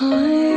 I